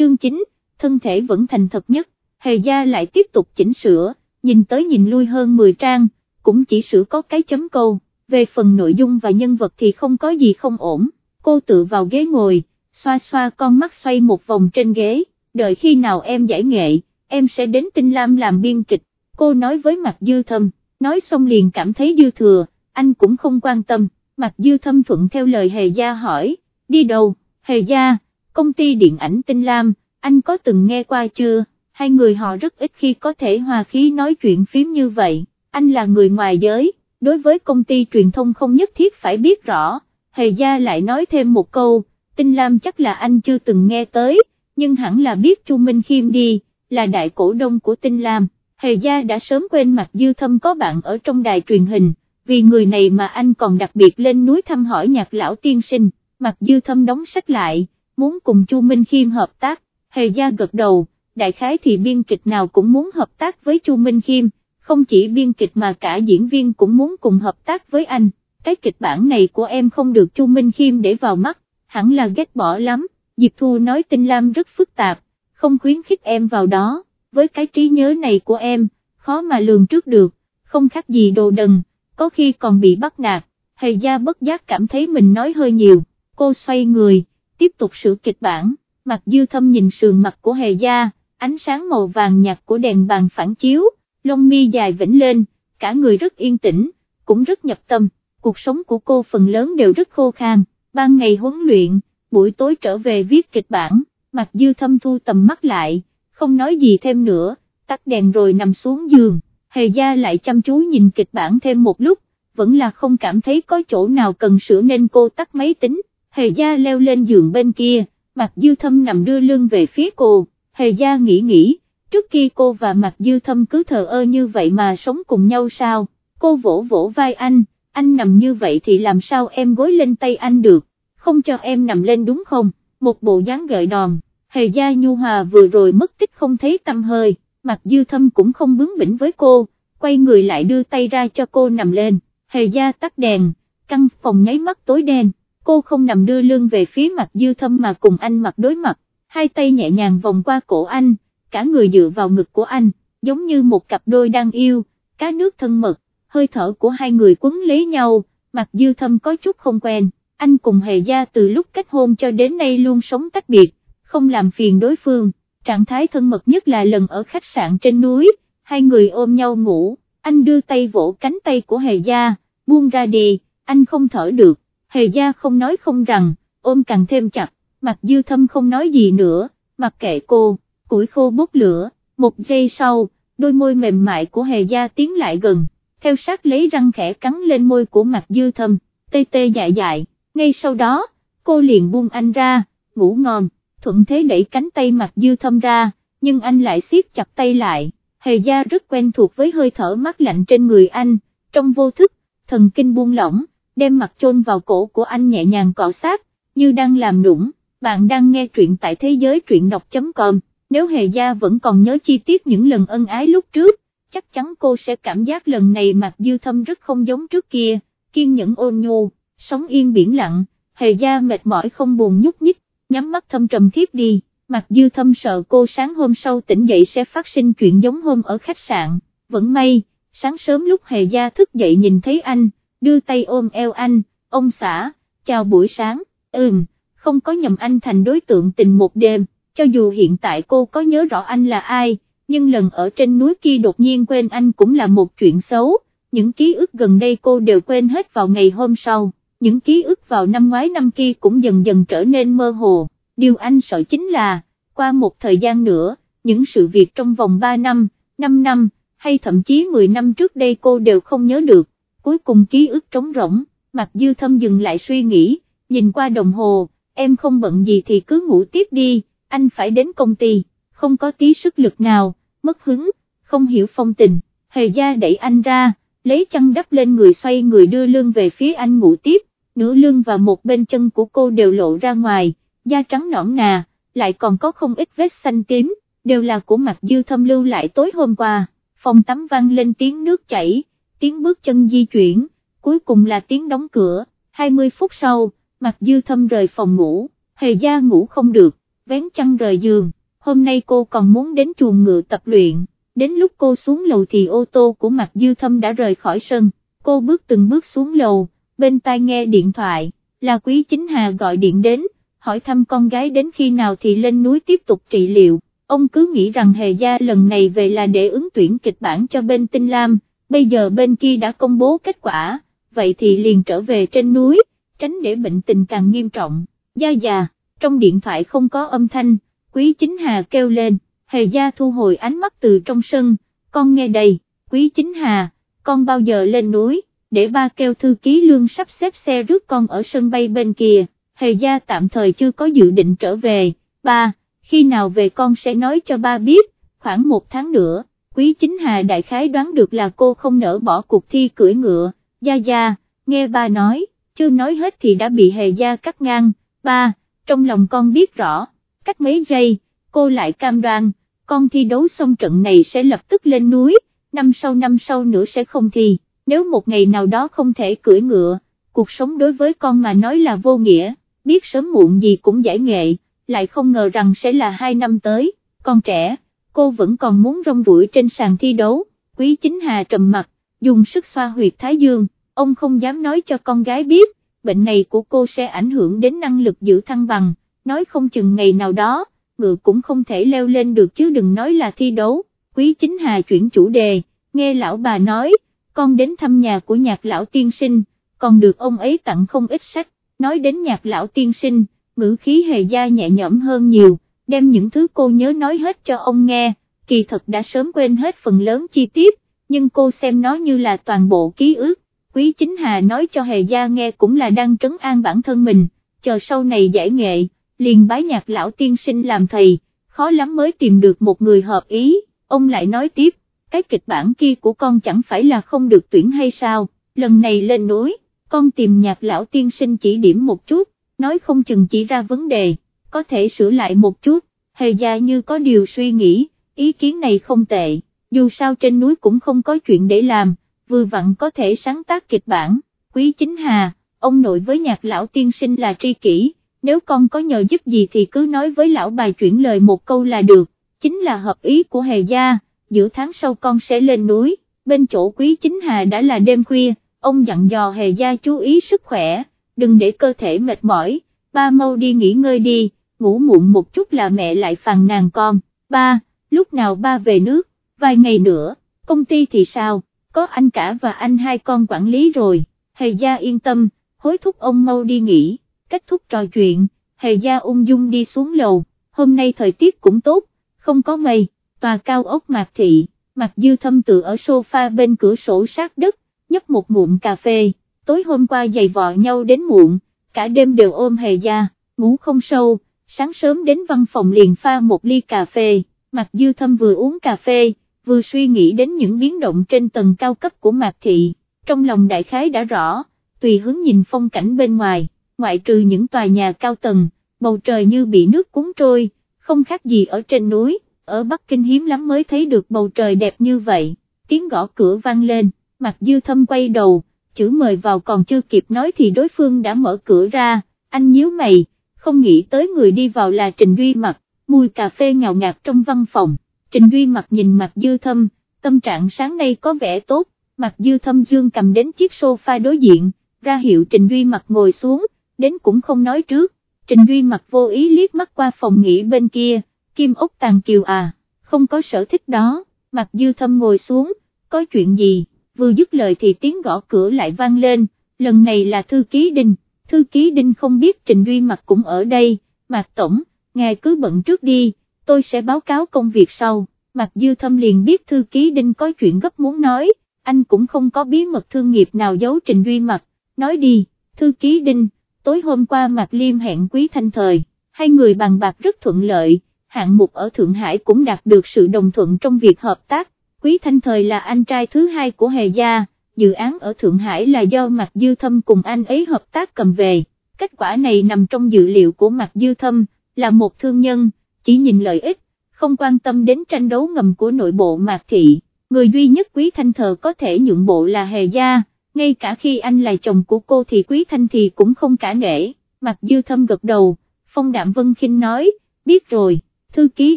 chương 9, thân thể vẫn thành thật nhất, hề gia lại tiếp tục chỉnh sửa, nhìn tới nhìn lui hơn 10 trang, cũng chỉ sửa có cái chấm câu, về phần nội dung và nhân vật thì không có gì không ổn, cô tự vào ghế ngồi, xoa xoa con mắt xoay một vòng trên ghế, đợi khi nào em giải nghệ, em sẽ đến Tinh Lam làm biên kịch, cô nói với mặt dư thâm, nói xong liền cảm thấy dư thừa, anh cũng không quan tâm, mặt dư thâm thuận theo lời hề gia hỏi, đi đâu, hề gia, công ty điện ảnh Tinh Lam, anh có từng nghe qua chưa, hai người họ rất ít khi có thể hòa khí nói chuyện phím như vậy, anh là người ngoài giới, đối với công ty truyền thông không nhất thiết phải biết rõ, hề gia lại nói thêm một câu, Tinh Lam chắc là anh chưa từng nghe tới, nhưng hẳn là biết Chu Minh Khiêm đi, là đại cổ đông của Tinh Lam, hề gia đã sớm quên mặt dư thâm có bạn ở trong đài truyền hình, vì người này mà anh còn đặc biệt lên núi thăm hỏi nhạc lão tiên sinh, mặt dư thâm đóng sách lại, muốn cùng Chu Minh Khiêm hợp tác, hề gia gật đầu, đại khái thì biên kịch nào cũng muốn hợp tác với Chu Minh Khiêm, không chỉ biên kịch mà cả diễn viên cũng muốn cùng hợp tác với anh, cái kịch bản này của em không được Chu Minh Khiêm để vào mắt, hẳn là ghét bỏ lắm, Diệp Thu nói Tinh Lam rất phức tạp, không khuyến khích em vào đó, với cái trí nhớ này của em, khó mà lường trước được, không khác gì đồ đần, có khi còn bị bắt nạt, hề gia bất giác cảm thấy mình nói hơi nhiều, cô xoay người, tiếp tục sửa kịch bản, mặt dư thâm nhìn sườn mặt của hề gia, ánh sáng màu vàng nhạt của đèn bàn phản chiếu, lông mi dài vĩnh lên, cả người rất yên tĩnh, cũng rất nhập tâm, cuộc sống của cô phần lớn đều rất khô khan, ban ngày huấn luyện, buổi tối trở về viết kịch bản, mặt dư thâm thu tầm mắt lại, không nói gì thêm nữa, tắt đèn rồi nằm xuống giường, hề gia lại chăm chú nhìn kịch bản thêm một lúc, vẫn là không cảm thấy có chỗ nào cần sửa nên cô tắt máy tính, hề gia leo lên giường bên kia, Mạc dư thâm nằm đưa lưng về phía cô, hề gia nghĩ nghĩ, trước khi cô và Mạc dư thâm cứ thờ ơ như vậy mà sống cùng nhau sao, cô vỗ vỗ vai anh, anh nằm như vậy thì làm sao em gối lên tay anh được, không cho em nằm lên đúng không, một bộ dáng gợi đòn, hề gia nhu hòa vừa rồi mất tích không thấy tâm hơi, Mạc dư thâm cũng không bướng bỉnh với cô, quay người lại đưa tay ra cho cô nằm lên, hề gia tắt đèn, căn phòng nháy mắt tối đen, cô không nằm đưa lưng về phía mặt dư thâm mà cùng anh mặt đối mặt, hai tay nhẹ nhàng vòng qua cổ anh, cả người dựa vào ngực của anh, giống như một cặp đôi đang yêu, cá nước thân mật, hơi thở của hai người quấn lấy nhau, mặt dư thâm có chút không quen, anh cùng hề gia từ lúc kết hôn cho đến nay luôn sống tách biệt, không làm phiền đối phương, trạng thái thân mật nhất là lần ở khách sạn trên núi, hai người ôm nhau ngủ, anh đưa tay vỗ cánh tay của hề gia, buông ra đi, anh không thở được, hề gia không nói không rằng, ôm càng thêm chặt, mặt dư thâm không nói gì nữa, mặc kệ cô, củi khô bốc lửa, một giây sau, đôi môi mềm mại của hề gia tiến lại gần, theo sát lấy răng khẽ cắn lên môi của mặt dư thâm, tê tê dại dại, ngay sau đó, cô liền buông anh ra, ngủ ngon, thuận thế đẩy cánh tay mặt dư thâm ra, nhưng anh lại siết chặt tay lại, hề gia rất quen thuộc với hơi thở mát lạnh trên người anh, trong vô thức, thần kinh buông lỏng, đem mặt chôn vào cổ của anh nhẹ nhàng cọ sát, như đang làm nũng, bạn đang nghe truyện tại thế giới truyện đọc.com, nếu hề gia vẫn còn nhớ chi tiết những lần ân ái lúc trước, chắc chắn cô sẽ cảm giác lần này mặt dư thâm rất không giống trước kia, kiên nhẫn ôn nhu, sống yên biển lặng, hề gia mệt mỏi không buồn nhúc nhích, nhắm mắt thâm trầm thiếp đi, mặt dư thâm sợ cô sáng hôm sau tỉnh dậy sẽ phát sinh chuyện giống hôm ở khách sạn, vẫn may, sáng sớm lúc hề gia thức dậy nhìn thấy anh, đưa tay ôm eo anh, ông xã, chào buổi sáng, ừm, không có nhầm anh thành đối tượng tình một đêm, cho dù hiện tại cô có nhớ rõ anh là ai, nhưng lần ở trên núi kia đột nhiên quên anh cũng là một chuyện xấu, những ký ức gần đây cô đều quên hết vào ngày hôm sau, những ký ức vào năm ngoái năm kia cũng dần dần trở nên mơ hồ, điều anh sợ chính là, qua một thời gian nữa, những sự việc trong vòng 3 năm, 5 năm, hay thậm chí 10 năm trước đây cô đều không nhớ được, cuối cùng ký ức trống rỗng, mặt dư thâm dừng lại suy nghĩ, nhìn qua đồng hồ, em không bận gì thì cứ ngủ tiếp đi, anh phải đến công ty, không có tí sức lực nào, mất hứng, không hiểu phong tình, hề gia đẩy anh ra, lấy chăn đắp lên người xoay người đưa lưng về phía anh ngủ tiếp, nửa lưng và một bên chân của cô đều lộ ra ngoài, da trắng nõn nà, lại còn có không ít vết xanh tím, đều là của mặt dư thâm lưu lại tối hôm qua, phòng tắm vang lên tiếng nước chảy, tiếng bước chân di chuyển, cuối cùng là tiếng đóng cửa, 20 phút sau, mặt dư thâm rời phòng ngủ, hề gia ngủ không được, vén chăn rời giường, hôm nay cô còn muốn đến chuồng ngựa tập luyện, đến lúc cô xuống lầu thì ô tô của Mạc Dư Thâm đã rời khỏi sân, cô bước từng bước xuống lầu, bên tai nghe điện thoại, là Quý Chính Hà gọi điện đến, hỏi thăm con gái đến khi nào thì lên núi tiếp tục trị liệu, ông cứ nghĩ rằng Hề Gia lần này về là để ứng tuyển kịch bản cho bên Tinh Lam, bây giờ bên kia đã công bố kết quả, vậy thì liền trở về trên núi, tránh để bệnh tình càng nghiêm trọng, Gia già, trong điện thoại không có âm thanh, Quý Chính Hà kêu lên, Hề Gia thu hồi ánh mắt từ trong sân, con nghe đây, Quý Chính Hà, con bao giờ lên núi, để ba kêu thư ký lương sắp xếp xe rước con ở sân bay bên kia. Hề gia tạm thời chưa có dự định trở về, ba, khi nào về con sẽ nói cho ba biết, khoảng một tháng nữa, quý chính hà đại khái đoán được là cô không nỡ bỏ cuộc thi cưỡi ngựa, gia gia, nghe ba nói, chưa nói hết thì đã bị hề gia cắt ngang, ba, trong lòng con biết rõ, cách mấy giây, cô lại cam đoan, con thi đấu xong trận này sẽ lập tức lên núi, năm sau năm sau nữa sẽ không thi, nếu một ngày nào đó không thể cưỡi ngựa, cuộc sống đối với con mà nói là vô nghĩa biết sớm muộn gì cũng giải nghệ, lại không ngờ rằng sẽ là hai năm tới, con trẻ, cô vẫn còn muốn rong ruổi trên sàn thi đấu, quý chính hà trầm mặt, dùng sức xoa huyệt thái dương, ông không dám nói cho con gái biết, bệnh này của cô sẽ ảnh hưởng đến năng lực giữ thăng bằng, nói không chừng ngày nào đó, ngựa cũng không thể leo lên được chứ đừng nói là thi đấu, quý chính hà chuyển chủ đề, nghe lão bà nói, con đến thăm nhà của nhạc lão tiên sinh, còn được ông ấy tặng không ít sách, nói đến nhạc lão tiên sinh, ngữ khí hề gia nhẹ nhõm hơn nhiều, đem những thứ cô nhớ nói hết cho ông nghe, kỳ thật đã sớm quên hết phần lớn chi tiết, nhưng cô xem nó như là toàn bộ ký ức, quý chính hà nói cho hề gia nghe cũng là đang trấn an bản thân mình, chờ sau này giải nghệ, liền bái nhạc lão tiên sinh làm thầy, khó lắm mới tìm được một người hợp ý, ông lại nói tiếp, cái kịch bản kia của con chẳng phải là không được tuyển hay sao, lần này lên núi con tìm nhạc lão tiên sinh chỉ điểm một chút, nói không chừng chỉ ra vấn đề, có thể sửa lại một chút, hề gia như có điều suy nghĩ, ý kiến này không tệ, dù sao trên núi cũng không có chuyện để làm, vừa vặn có thể sáng tác kịch bản, quý chính hà, ông nội với nhạc lão tiên sinh là tri kỷ, nếu con có nhờ giúp gì thì cứ nói với lão bài chuyển lời một câu là được, chính là hợp ý của hề gia, giữa tháng sau con sẽ lên núi, bên chỗ quý chính hà đã là đêm khuya, ông dặn dò hề gia chú ý sức khỏe, đừng để cơ thể mệt mỏi, ba mau đi nghỉ ngơi đi, ngủ muộn một chút là mẹ lại phàn nàn con, ba, lúc nào ba về nước, vài ngày nữa, công ty thì sao, có anh cả và anh hai con quản lý rồi, hề gia yên tâm, hối thúc ông mau đi nghỉ, kết thúc trò chuyện, hề gia ung dung đi xuống lầu, hôm nay thời tiết cũng tốt, không có mây, tòa cao ốc mạc thị, mặt dư thâm tự ở sofa bên cửa sổ sát đất, nhấp một ngụm cà phê, tối hôm qua giày vò nhau đến muộn, cả đêm đều ôm hề gia, ngủ không sâu, sáng sớm đến văn phòng liền pha một ly cà phê, Mạc Dư Thâm vừa uống cà phê, vừa suy nghĩ đến những biến động trên tầng cao cấp của Mạc Thị, trong lòng đại khái đã rõ, tùy hướng nhìn phong cảnh bên ngoài, ngoại trừ những tòa nhà cao tầng, bầu trời như bị nước cuốn trôi, không khác gì ở trên núi, ở Bắc Kinh hiếm lắm mới thấy được bầu trời đẹp như vậy, tiếng gõ cửa vang lên. Mạc dư thâm quay đầu, chữ mời vào còn chưa kịp nói thì đối phương đã mở cửa ra, anh nhíu mày, không nghĩ tới người đi vào là Trình Duy Mặt, mùi cà phê ngào ngạt trong văn phòng, Trình Duy Mặt nhìn mặt dư thâm, tâm trạng sáng nay có vẻ tốt, mặt dư thâm dương cầm đến chiếc sofa đối diện, ra hiệu Trình Duy Mặt ngồi xuống, đến cũng không nói trước, Trình Duy Mặt vô ý liếc mắt qua phòng nghỉ bên kia, Kim ốc tàn kiều à, không có sở thích đó, mặt dư thâm ngồi xuống, có chuyện gì? vừa dứt lời thì tiếng gõ cửa lại vang lên, lần này là thư ký Đinh, thư ký Đinh không biết Trình Duy Mặc cũng ở đây, Mạc Tổng, ngài cứ bận trước đi, tôi sẽ báo cáo công việc sau, Mạc Dư Thâm liền biết thư ký Đinh có chuyện gấp muốn nói, anh cũng không có bí mật thương nghiệp nào giấu Trình Duy Mặc, nói đi, thư ký Đinh, tối hôm qua Mạc Liêm hẹn Quý Thanh Thời, hai người bàn bạc rất thuận lợi, hạng mục ở Thượng Hải cũng đạt được sự đồng thuận trong việc hợp tác, Quý Thanh Thời là anh trai thứ hai của Hề Gia, dự án ở Thượng Hải là do Mạc Dư Thâm cùng anh ấy hợp tác cầm về, kết quả này nằm trong dự liệu của Mạc Dư Thâm, là một thương nhân, chỉ nhìn lợi ích, không quan tâm đến tranh đấu ngầm của nội bộ Mạc Thị, người duy nhất Quý Thanh Thờ có thể nhượng bộ là Hề Gia, ngay cả khi anh là chồng của cô thì Quý Thanh thì cũng không cả nể, Mạc Dư Thâm gật đầu, Phong Đạm Vân khinh nói, biết rồi, thư ký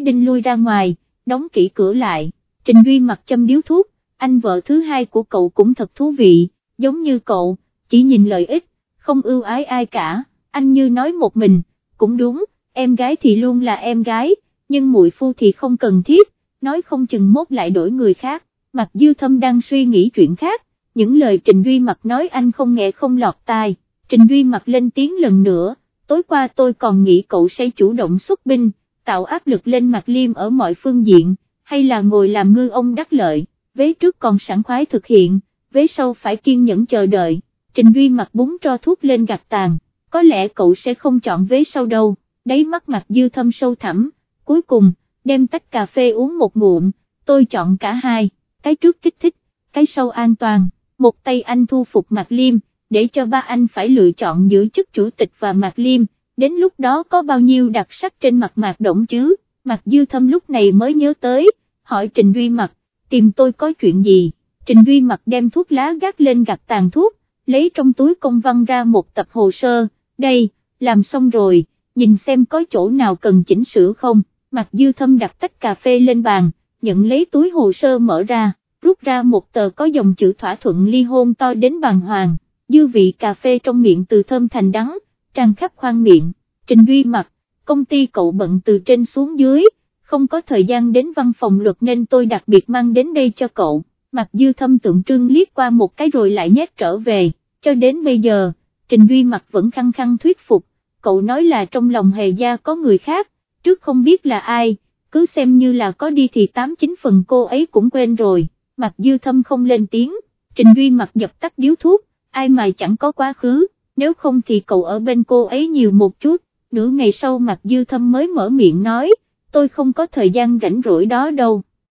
đinh lui ra ngoài, đóng kỹ cửa lại, Trình Duy mặc châm điếu thuốc, anh vợ thứ hai của cậu cũng thật thú vị, giống như cậu, chỉ nhìn lợi ích, không ưu ái ai cả, anh như nói một mình, cũng đúng, em gái thì luôn là em gái, nhưng muội phu thì không cần thiết, nói không chừng mốt lại đổi người khác, Mặc Dư Thâm đang suy nghĩ chuyện khác, những lời Trình Duy Mặc nói anh không nghe không lọt tai, Trình Duy Mặc lên tiếng lần nữa, tối qua tôi còn nghĩ cậu sẽ chủ động xuất binh, tạo áp lực lên Mạc Liêm ở mọi phương diện, hay là ngồi làm ngư ông đắc lợi, vế trước còn sẵn khoái thực hiện, vế sau phải kiên nhẫn chờ đợi, Trình Duy Mặc búng cho thuốc lên gạt tàn, có lẽ cậu sẽ không chọn vế sau đâu, đáy mắt mặt Dư Thâm sâu thẳm, cuối cùng, đem tách cà phê uống một ngụm, tôi chọn cả hai, cái trước kích thích, cái sau an toàn, một tay anh thu phục Mạc Liêm, để cho ba anh phải lựa chọn giữa chức chủ tịch và Mạc Liêm, đến lúc đó có bao nhiêu đặc sắc trên mặt Mạc Động chứ, Mạc Dư Thâm lúc này mới nhớ tới, hỏi Trình Duy mặt tìm tôi có chuyện gì, Trình Duy Mặc đem thuốc lá gác lên gạt tàn thuốc, lấy trong túi công văn ra một tập hồ sơ, đây, làm xong rồi, nhìn xem có chỗ nào cần chỉnh sửa không. Mạc Dư Thâm đặt tách cà phê lên bàn, nhận lấy túi hồ sơ mở ra, rút ra một tờ có dòng chữ thỏa thuận ly hôn to đến bàn hoàng, dư vị cà phê trong miệng từ thơm thành đắng, tràn khắp khoang miệng, Trình Duy mặt, công ty cậu bận từ trên xuống dưới, không có thời gian đến văn phòng luật nên tôi đặc biệt mang đến đây cho cậu, Mặc Dư Thâm tượng trưng liếc qua một cái rồi lại nhét trở về, cho đến bây giờ, Trình Duy mặt vẫn khăng khăng thuyết phục, cậu nói là trong lòng hề gia có người khác, trước không biết là ai, cứ xem như là có đi thì tám chín phần cô ấy cũng quên rồi, mặt dư thâm không lên tiếng, Trình Duy mặt dập tắt điếu thuốc, ai mà chẳng có quá khứ, nếu không thì cậu ở bên cô ấy nhiều một chút, nửa ngày sau mặt dư thâm mới mở miệng nói, tôi không có thời gian rảnh rỗi đó đâu.